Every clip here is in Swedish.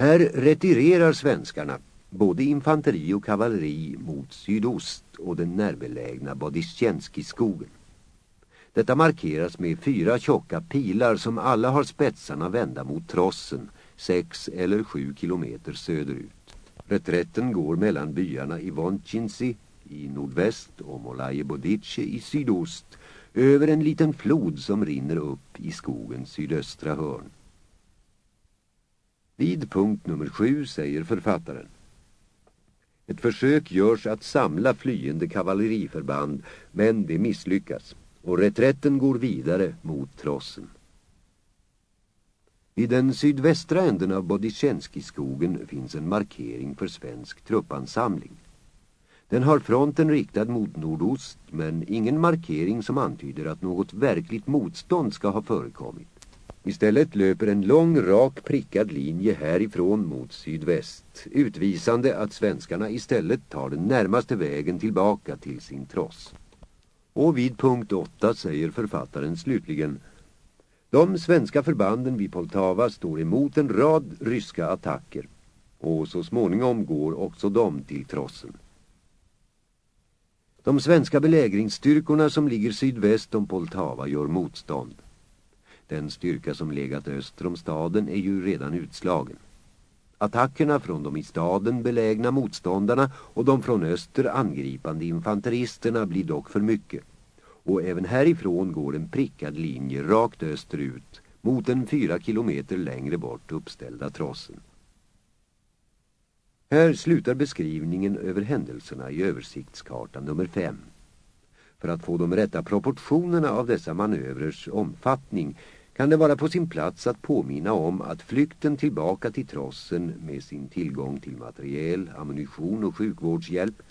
Här retirerar svenskarna, både infanteri och kavalleri, mot sydost och den närbelägna Bodistjenski-skogen. Detta markeras med fyra tjocka pilar som alla har spetsarna vända mot trossen, sex eller sju kilometer söderut. Reträtten går mellan byarna Ivonchinsi i nordväst och Molajebodice i sydost över en liten flod som rinner upp i skogens sydöstra hörn. Vid punkt nummer sju säger författaren Ett försök görs att samla flyende kavalleriförband men det misslyckas och reträtten går vidare mot trossen. I den sydvästra änden av Bodichenski-skogen finns en markering för svensk truppansamling. Den har fronten riktad mot nordost men ingen markering som antyder att något verkligt motstånd ska ha förekommit. Istället löper en lång rak prickad linje härifrån mot sydväst, utvisande att svenskarna istället tar den närmaste vägen tillbaka till sin tross. Och vid punkt 8 säger författaren slutligen De svenska förbanden vid Poltava står emot en rad ryska attacker och så småningom går också de till trossen. De svenska belägringsstyrkorna som ligger sydväst om Poltava gör motstånd. Den styrka som legat öster om staden är ju redan utslagen. Attackerna från de i staden belägna motståndarna och de från öster angripande infanteristerna blir dock för mycket. Och även härifrån går en prickad linje rakt österut mot den fyra kilometer längre bort uppställda trossen. Här slutar beskrivningen över händelserna i översiktskartan nummer 5. För att få de rätta proportionerna av dessa manövrers omfattning kan det vara på sin plats att påminna om att flykten tillbaka till trossen med sin tillgång till materiel, ammunition och sjukvårdshjälp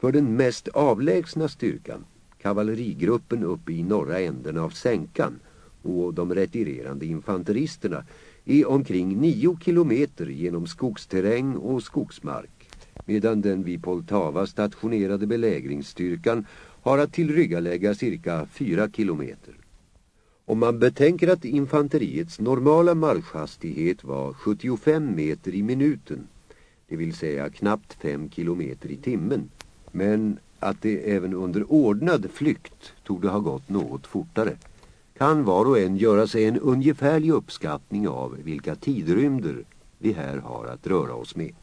för den mest avlägsna styrkan, kavallerigruppen uppe i norra änden av sänkan och de retirerande infanteristerna är omkring nio kilometer genom skogsterräng och skogsmark medan den vid Poltava stationerade belägringsstyrkan har att tillryggalägga cirka fyra kilometer. Om man betänker att infanteriets normala marschhastighet var 75 meter i minuten, det vill säga knappt 5 kilometer i timmen, men att det även under ordnad flykt tog det ha gått något fortare, kan var och en göra sig en ungefärlig uppskattning av vilka tidrymder vi här har att röra oss med.